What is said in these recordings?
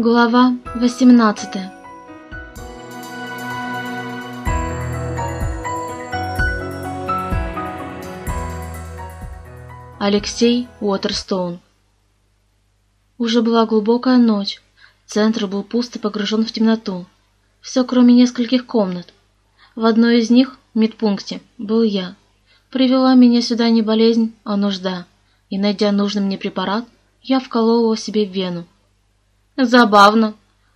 Глава 18 Алексей Уотерстоун Уже была глубокая ночь. Центр был пусто погружен в темноту. Все, кроме нескольких комнат. В одной из них, в медпункте, был я. Привела меня сюда не болезнь, а нужда. И, найдя нужный мне препарат, я вколола себе в вену. «Забавно.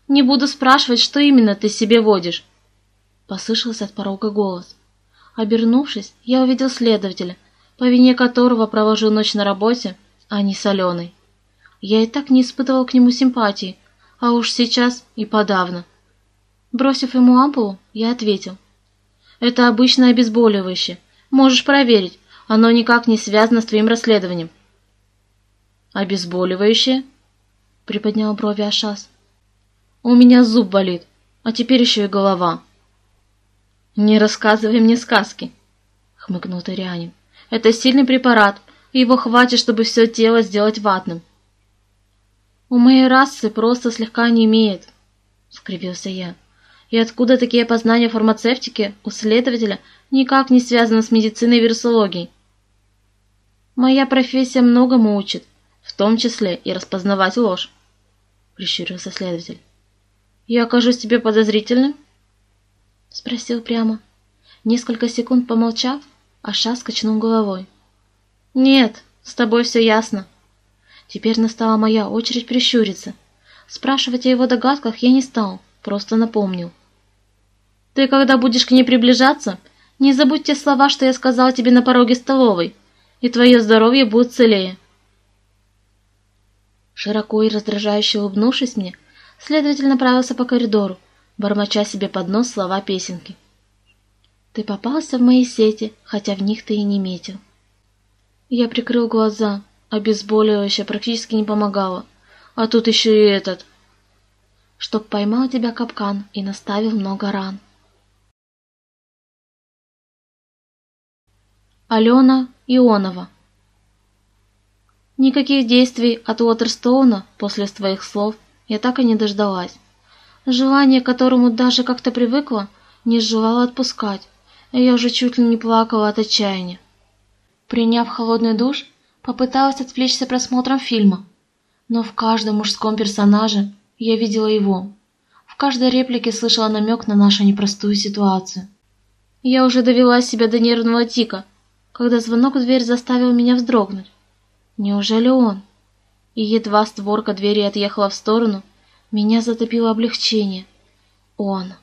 Не буду спрашивать, что именно ты себе водишь», — послышался от порога голос. Обернувшись, я увидел следователя, по вине которого провожу ночь на работе, а не соленой. Я и так не испытывал к нему симпатии, а уж сейчас и подавно. Бросив ему ампулу, я ответил. «Это обычное обезболивающее. Можешь проверить. Оно никак не связано с твоим расследованием». «Обезболивающее?» — приподнял брови Ашас. «У меня зуб болит, а теперь еще и голова». «Не рассказывай мне сказки», — хмыкнул Торианин. «Это сильный препарат, и его хватит, чтобы все тело сделать ватным». «У моей расы просто слегка не имеет», — скривился я. «И откуда такие познания фармацевтики у следователя никак не связаны с медициной и вирусологией?» «Моя профессия многому учит, в том числе и распознавать ложь», — прищурился следователь. «Я окажусь тебе подозрительным?» — спросил прямо. Несколько секунд помолчав, Аша скачнул головой. «Нет, с тобой все ясно». Теперь настала моя очередь прищуриться. Спрашивать о его догадках я не стал, просто напомнил. «Ты, когда будешь к ней приближаться, не забудь те слова, что я сказал тебе на пороге столовой, и твое здоровье будет целее. Широко и раздражающе улыбнувшись мне, следователь направился по коридору, бормоча себе под нос слова песенки. «Ты попался в мои сети, хотя в них ты и не метил». Я прикрыл глаза, обезболивающее практически не помогало, а тут еще и этот. Чтоб поймал тебя капкан и наставил много ран. Алена Ионова Никаких действий от Уотерстоуна после твоих слов я так и не дождалась. Желание, к которому даже как-то привыкла, не желала отпускать, и я уже чуть ли не плакала от отчаяния. Приняв холодный душ, попыталась отвлечься просмотром фильма, но в каждом мужском персонаже я видела его. В каждой реплике слышала намек на нашу непростую ситуацию. Я уже довела себя до нервного тика, когда звонок в дверь заставил меня вздрогнуть. Неужели он? И едва створка двери отъехала в сторону, меня затопило облегчение. Он.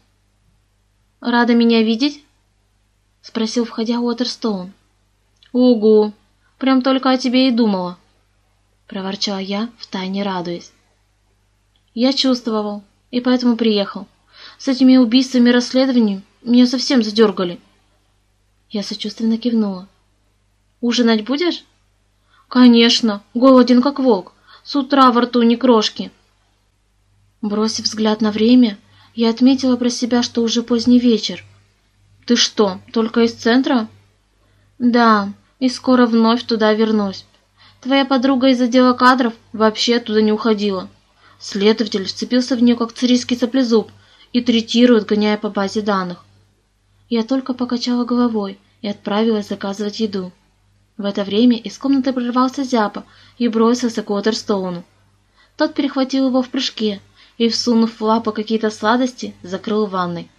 «Рада меня видеть?» — спросил, входя Уотерстоун. «Угу! Прям только о тебе и думала!» — проворчала я, втайне радуясь. «Я чувствовал, и поэтому приехал. С этими убийствами и расследованием меня совсем задергали». Я сочувственно кивнула. «Ужинать будешь?» «Конечно, голоден как волк, с утра во рту ни крошки». Бросив взгляд на время, я отметила про себя, что уже поздний вечер. «Ты что, только из центра?» «Да, и скоро вновь туда вернусь. Твоя подруга из отдела кадров вообще оттуда не уходила. Следователь вцепился в нее, как царийский саплезуб, и третирует, гоняя по базе данных. Я только покачала головой и отправилась заказывать еду. В это время из комнаты прорвался Зяпа и бросился к Уотерстоуну. Тот перехватил его в прыжке и, всунув в лапу какие-то сладости, закрыл ванной.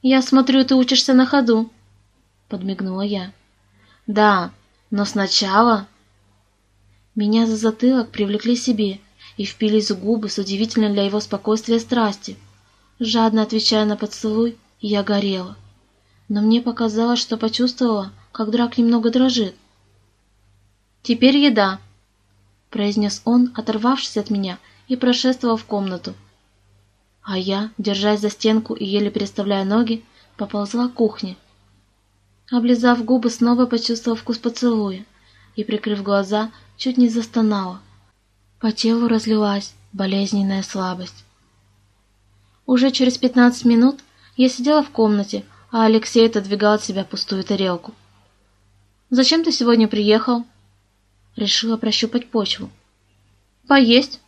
«Я смотрю, ты учишься на ходу», — подмигнула я. «Да, но сначала...» Меня за затылок привлекли себе и впились в губы с удивительной для его спокойствия страсти. Жадно отвечая на поцелуй, я горела. Но мне показалось, что почувствовала, как драк немного дрожит. «Теперь еда», — произнес он, оторвавшись от меня, и прошествовал в комнату. А я, держась за стенку и еле переставляя ноги, поползла к кухне. Облизав губы, снова почувствовав вкус поцелуя и, прикрыв глаза, чуть не застонала. По телу разлилась болезненная слабость. Уже через пятнадцать минут я сидела в комнате, а Алексей отодвигал от себя пустую тарелку. «Зачем ты сегодня приехал?» Решила прощупать почву. «Поесть?»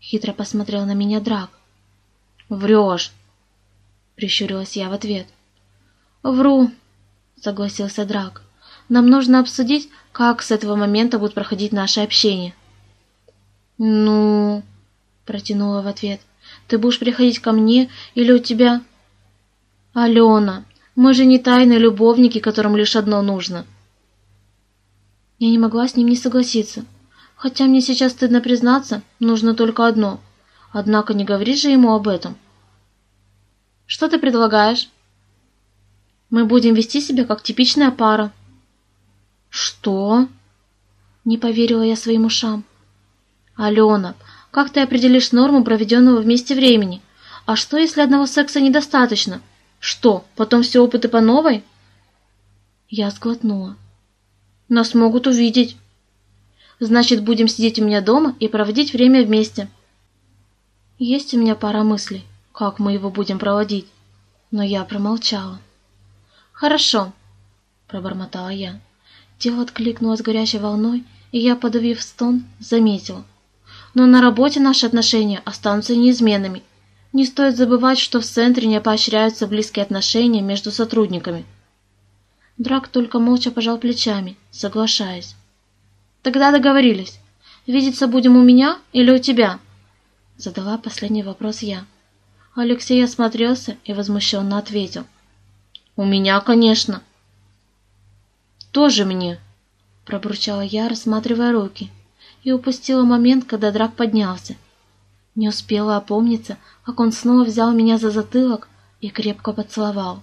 Хитро посмотрел на меня Драк. «Врешь!» — прищурилась я в ответ. «Вру!» — согласился Драк. «Нам нужно обсудить, как с этого момента будет проходить наше общение». «Ну...» — протянула в ответ. «Ты будешь приходить ко мне или у тебя...» «Алена, мы же не тайные любовники, которым лишь одно нужно». Я не могла с ним не согласиться. Хотя мне сейчас стыдно признаться, нужно только одно. Однако не говори же ему об этом. Что ты предлагаешь? Мы будем вести себя как типичная пара. Что? Не поверила я своим ушам. Алена, как ты определишь норму проведенного вместе времени? А что, если одного секса недостаточно? Что, потом все опыты по новой? Я сглотнула. Нас могут увидеть. Значит, будем сидеть у меня дома и проводить время вместе. Есть у меня пара мыслей, как мы его будем проводить, но я промолчала. Хорошо, пробормотала я. Тело откликнулось горячей волной, и я, подавив стон, заметила. Но на работе наши отношения останутся неизменными. Не стоит забывать, что в центре не поощряются близкие отношения между сотрудниками. Драк только молча пожал плечами, соглашаясь. Тогда договорились. Видеться будем у меня или у тебя? Задала последний вопрос я. Алексей осмотрелся и возмущенно ответил. У меня, конечно. Тоже мне, пробурчала я, рассматривая руки, и упустила момент, когда драк поднялся. Не успела опомниться, как он снова взял меня за затылок и крепко поцеловал.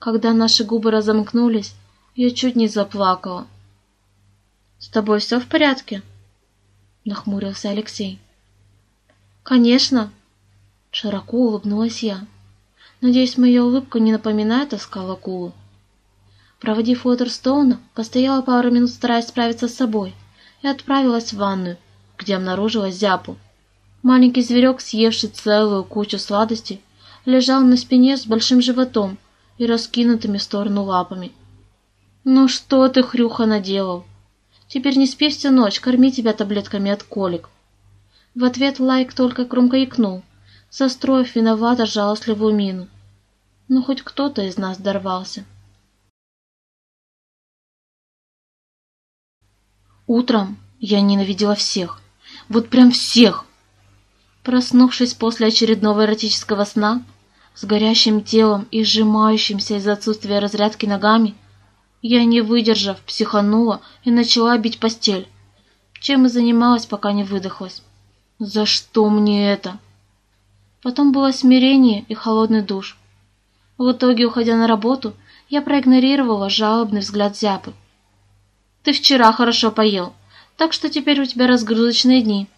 Когда наши губы разомкнулись, я чуть не заплакала. «С тобой все в порядке?» — нахмурился Алексей. «Конечно!» — широко улыбнулась я. Надеюсь, моя улыбка не напоминает оскал акулы. Проводив Уотерстоуна, постояла пару минут, стараясь справиться с собой, и отправилась в ванную, где обнаружила зяпу. Маленький зверек, съевший целую кучу сладостей, лежал на спине с большим животом и раскинутыми в сторону лапами. «Ну что ты, Хрюха, наделал?» Теперь не спи всю ночь, корми тебя таблетками от колик. В ответ Лайк только громко икнул, состроив виновато жалостливую мину. Ну, хоть кто-то из нас дорвался. Утром я ненавидела всех. Вот прям всех. Проснувшись после очередного эротического сна, с горящим телом и сжимающимся из-за отсутствия разрядки ногами, я, не выдержав, психанула и начала бить постель, чем и занималась, пока не выдохлась. За что мне это? Потом было смирение и холодный душ. В итоге, уходя на работу, я проигнорировала жалобный взгляд Зяпы. «Ты вчера хорошо поел, так что теперь у тебя разгрузочные дни».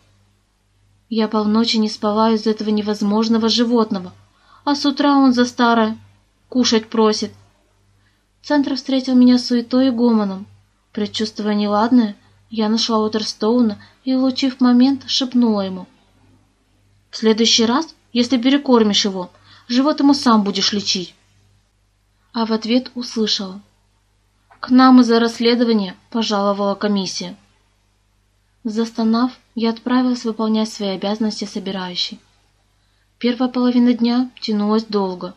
Я полночи не спала из этого невозможного животного, а с утра он за старое кушать просит. Центр встретил меня суетой и гомоном. Предчувствуя неладное, я нашла Уотерстоуна и, улучив момент, шепнула ему. «В следующий раз, если перекормишь его, живот ему сам будешь лечить». А в ответ услышала. «К нам из-за расследования пожаловала комиссия». Застонав, я отправилась выполнять свои обязанности собирающей. Первая половина дня тянулась долго,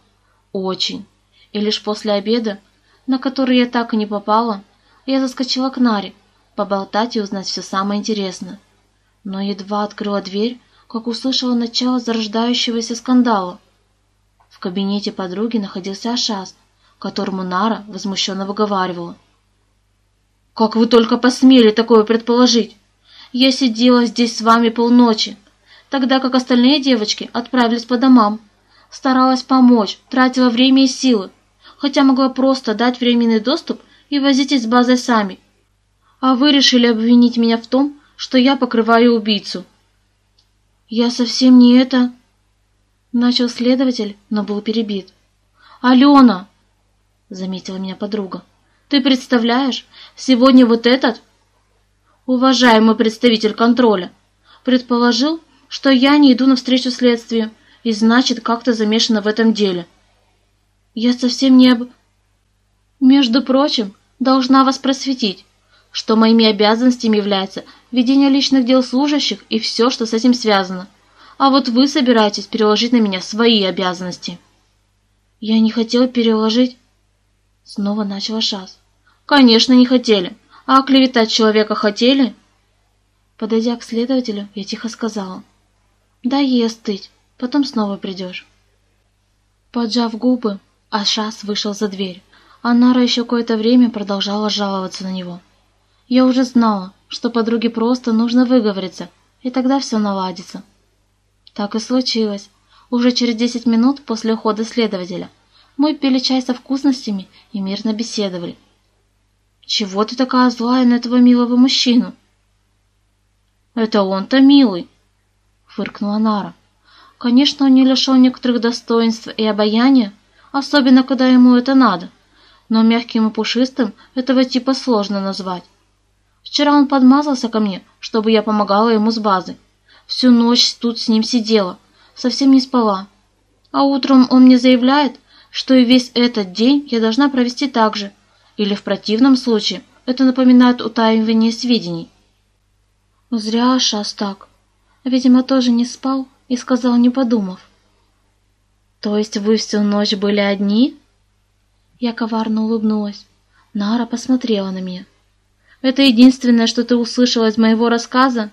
очень, и лишь после обеда на который я так и не попала, я заскочила к Наре, поболтать и узнать все самое интересное. Но едва открыла дверь, как услышала начало зарождающегося скандала. В кабинете подруги находился Ашас, которому Нара возмущенно выговаривала. «Как вы только посмели такое предположить? Я сидела здесь с вами полночи, тогда как остальные девочки отправились по домам. Старалась помочь, тратила время и силы, хотя могла просто дать временный доступ и возитесь с базой сами. А вы решили обвинить меня в том, что я покрываю убийцу. Я совсем не это... Начал следователь, но был перебит. «Алена!» — заметила меня подруга. «Ты представляешь, сегодня вот этот, уважаемый представитель контроля, предположил, что я не иду навстречу следствию и значит как-то замешана в этом деле. Я совсем не об... Между прочим, должна вас просветить, что моими обязанностями является ведение личных дел служащих и все, что с этим связано. а вот вы собираетесь переложить на меня свои обязанности». «Я не хотел переложить...» Снова начал Шас. «Конечно, не хотели. А оклеветать человека хотели?» Подойдя к следователю, я тихо сказала. «Дай ей остыть, потом снова придешь». Поджав губы, Ашас вышел за дверь, а Нара еще какое-то время продолжала жаловаться на него. Я уже знала, что подруге просто нужно выговориться, и тогда все наладится. Так и случилось. Уже через десять минут после ухода следователя мы пили чай со вкусностями и мирно беседовали. «Чего ты такая злая на этого милого мужчину?» «Это он-то милый», — фыркнула Нара. «Конечно, он не лишен некоторых достоинств и обаяния, особенно когда ему это надо, но мягким и пушистым этого типа сложно назвать. Вчера он подмазался ко мне, чтобы я помогала ему с базой. Всю ночь тут с ним сидела, совсем не спала. А утром он мне заявляет, что и весь этот день я должна провести так же, или в противном случае это напоминает утаивание сведений. Зря Шас так. Видимо, тоже не спал и сказал, не подумав. То есть вы всю ночь были одни? Я коварно улыбнулась. Нара посмотрела на меня. Это единственное, что ты услышала из моего рассказа?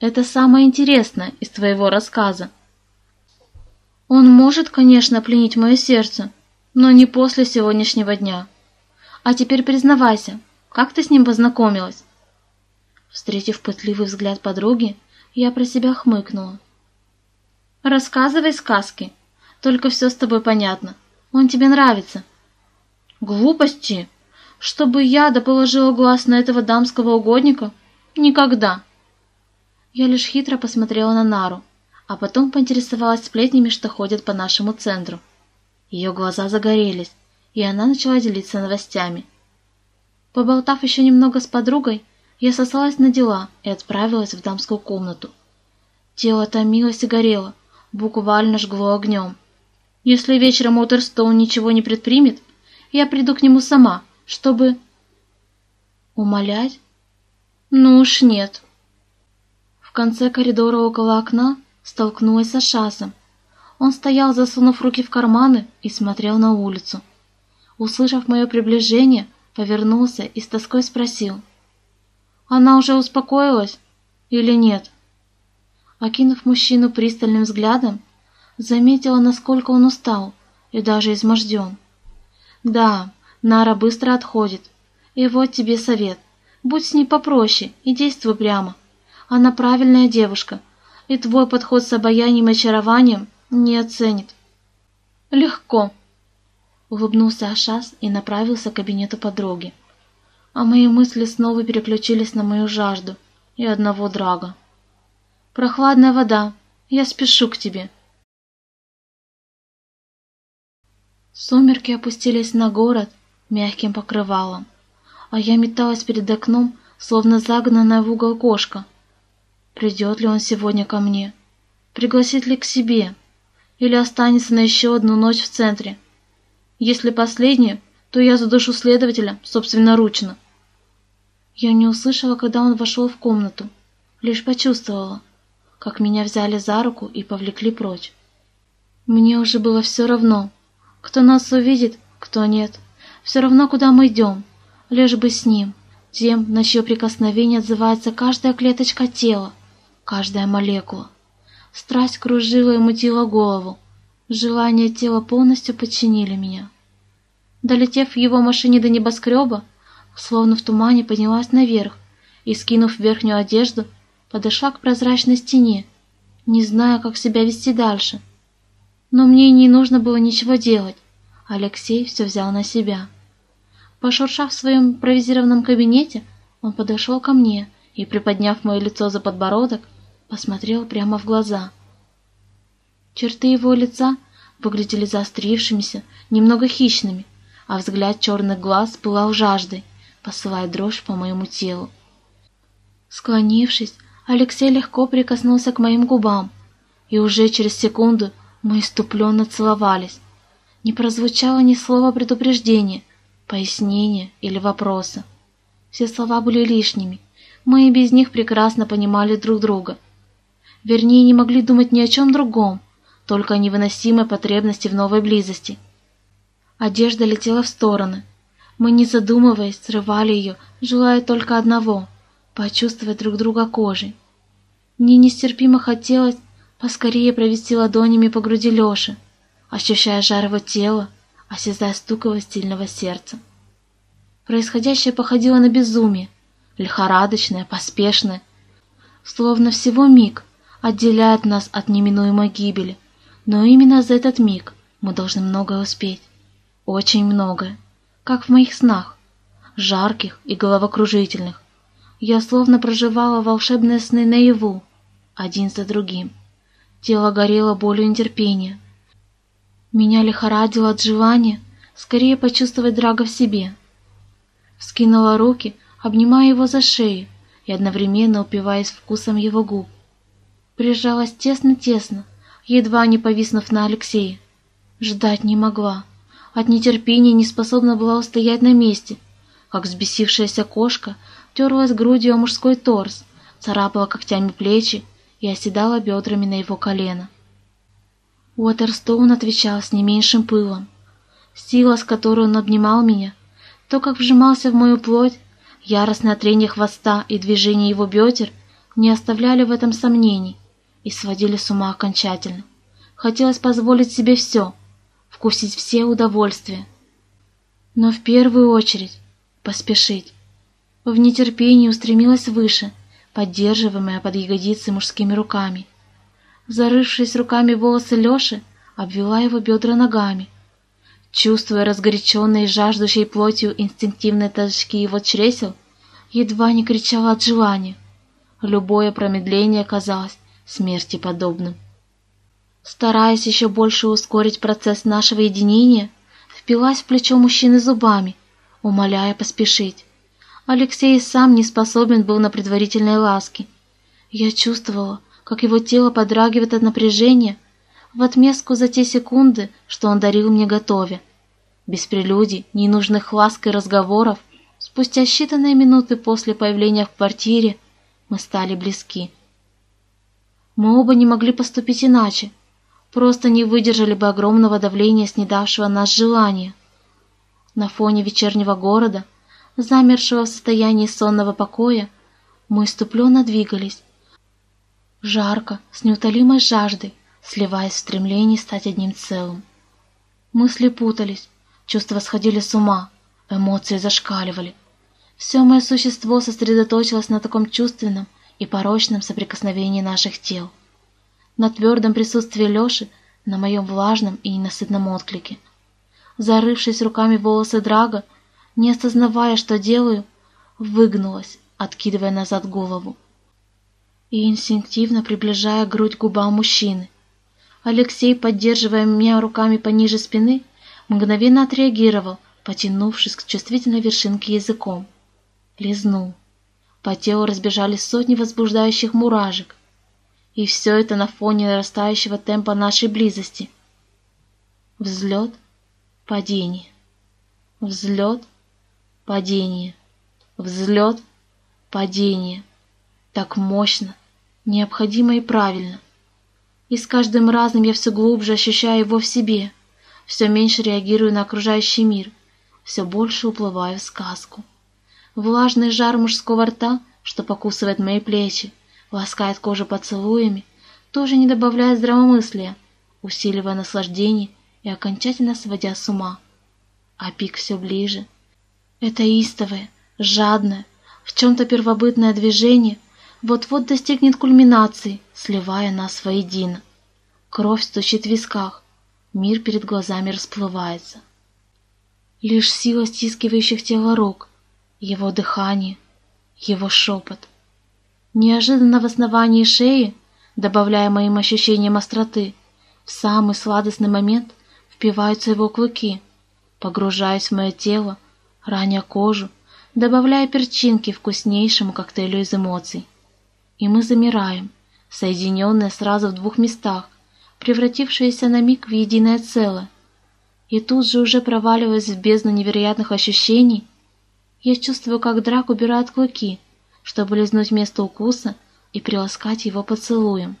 Это самое интересное из твоего рассказа. Он может, конечно, пленить мое сердце, но не после сегодняшнего дня. А теперь признавайся, как ты с ним познакомилась? Встретив пытливый взгляд подруги, я про себя хмыкнула. «Рассказывай сказки, только все с тобой понятно. Он тебе нравится». «Глупости! Чтобы я доположила глаз на этого дамского угодника? Никогда!» Я лишь хитро посмотрела на Нару, а потом поинтересовалась сплетнями, что ходят по нашему центру. Ее глаза загорелись, и она начала делиться новостями. Поболтав еще немного с подругой, я сослалась на дела и отправилась в дамскую комнату. Тело томилось и горело, буквально жгло огнем. Если вечером Уотерстоун ничего не предпримет, я приду к нему сама, чтобы... Умолять? Ну уж нет. В конце коридора около окна столкнулась с Ашасом. Он стоял, засунув руки в карманы, и смотрел на улицу. Услышав мое приближение, повернулся и с тоской спросил — она уже успокоилась или нет? Окинув мужчину пристальным взглядом, заметила, насколько он устал и даже изможден. Да, Нара быстро отходит. И вот тебе совет. Будь с ней попроще и действуй прямо. Она правильная девушка, и твой подход с обаянием и очарованием не оценит. Легко. Улыбнулся Ашас и направился к кабинету подруги а мои мысли снова переключились на мою жажду и одного драга. «Прохладная вода, я спешу к тебе». Сумерки опустились на город мягким покрывалом, а я металась перед окном, словно загнанная в угол кошка. Придет ли он сегодня ко мне? Пригласит ли к себе? Или останется на еще одну ночь в центре? Если последнее, то я задушу следователя собственноручно. Я не услышала, когда он вошел в комнату, лишь почувствовала, как меня взяли за руку и повлекли прочь. Мне уже было все равно, кто нас увидит, кто нет, все равно, куда мы идем, лишь бы с ним, тем, на чье прикосновение отзывается каждая клеточка тела, каждая молекула. Страсть кружила и мутила голову, желания тела полностью подчинили меня. Долетев в его машине до небоскреба, словно в тумане поднялась наверх и, скинув верхнюю одежду, подошла к прозрачной стене, не зная, как себя вести дальше. Но мне не нужно было ничего делать. Алексей все взял на себя. Пошуршав в своем импровизированном кабинете, он подошел ко мне и, приподняв мое лицо за подбородок, посмотрел прямо в глаза. Черты его лица выглядели заострившимися, немного хищными, а взгляд черных глаз пылал жаждой посылая дрожь по моему телу. Склонившись, Алексей легко прикоснулся к моим губам, и уже через секунду мы иступленно целовались. Не прозвучало ни слова предупреждения, пояснения или вопроса. Все слова были лишними, мы и без них прекрасно понимали друг друга. Вернее, не могли думать ни о чем другом, только о невыносимой потребности в новой близости. Одежда летела в стороны. Мы, не задумываясь, срывали ее, желая только одного — почувствовать друг друга кожей. Мне нестерпимо хотелось поскорее провести ладонями по груди Леши, ощущая жар его тела, осязая стук его стильного сердца. Происходящее походило на безумие, лихорадочное, поспешное, словно всего миг отделяет нас от неминуемой гибели, но именно за этот миг мы должны многое успеть, очень многое, как в моих снах, жарких и головокружительных. Я словно проживала волшебные сны наяву, один за другим. Тело горело болью нетерпения. Меня лихорадило от желания скорее почувствовать Драга в себе. Вскинула руки, обнимая его за шею и одновременно упиваясь вкусом его губ. Прижалась тесно-тесно, едва не повиснув на Алексее. Ждать не могла. От нетерпения не способна была устоять на месте, как взбесившаяся кошка терлась грудью о мужской торс, царапала когтями плечи и оседала бедрами на его колено. Уотерстоун отвечал с не меньшим пылом. Сила, с которой он обнимал меня, то, как вжимался в мою плоть, яростное трение хвоста и движение его бедер не оставляли в этом сомнений и сводили с ума окончательно. Хотелось позволить себе все, вкусить все удовольствия. Но в первую очередь поспешить. В нетерпении устремилась выше, поддерживаемая под ягодицы мужскими руками. Зарывшись руками волосы Леши, обвела его бедра ногами, Чувствуя разгоряченной и жаждущей плотью инстинктивные толчки его чресел, едва не кричала от желания. Любое промедление казалось смерти подобным. Стараясь еще больше ускорить процесс нашего единения, впилась в плечо мужчины зубами, умоляя поспешить. Алексей сам не способен был на предварительные ласки. Я чувствовала, как его тело подрагивает от напряжения, в отместку за те секунды, что он дарил мне готове. Без прелюдий, ненужных ласк и разговоров, спустя считанные минуты после появления в квартире, мы стали близки. Мы оба не могли поступить иначе, просто не выдержали бы огромного давления снедавшего нас желания. На фоне вечернего города, замершего в состоянии сонного покоя, мы иступленно двигались. Жарко, с неутолимой жаждой, сливаясь в стремлении стать одним целым. Мысли путались, чувства сходили с ума, эмоции зашкаливали. Все мое существо сосредоточилось на таком чувственном и порочном соприкосновении наших тел. На твердом присутствии Леши, на моем влажном и ненасытном отклике. Зарывшись руками в волосы Драга, не осознавая, что делаю, выгнулась, откидывая назад голову и инстинктивно приближая грудь к губам мужчины. Алексей, поддерживая меня руками пониже спины, мгновенно отреагировал, потянувшись к чувствительной вершинке языком. Лизнул. По телу разбежались сотни возбуждающих муражек. И все это на фоне нарастающего темпа нашей близости. Взлет, падение. Взлет, падение. Взлет, падение. Так мощно, необходимо и правильно — и с каждым разом я все глубже ощущаю его в себе, все меньше реагирую на окружающий мир, все больше уплываю в сказку. Влажный жар мужского рта, что покусывает мои плечи, ласкает кожу поцелуями, тоже не добавляет здравомыслия, усиливая наслаждение и окончательно сводя с ума. А пик все ближе. Это истовое, жадное, в чем-то первобытное движение — вот-вот достигнет кульминации, сливая нас воедино. Кровь стучит в висках, мир перед глазами расплывается. Лишь сила стискивающих тело рук, его дыхание, его шепот. Неожиданно в основании шеи, добавляя моим ощущениям остроты, в самый сладостный момент впиваются его клыки, погружаясь в мое тело, раня кожу, добавляя перчинки вкуснейшему коктейлю из эмоций и мы замираем, соединенные сразу в двух местах, превратившиеся на миг в единое целое. И тут же уже проваливаясь в бездну невероятных ощущений, я чувствую, как драк убирает клыки, чтобы лизнуть место укуса и приласкать его поцелуем.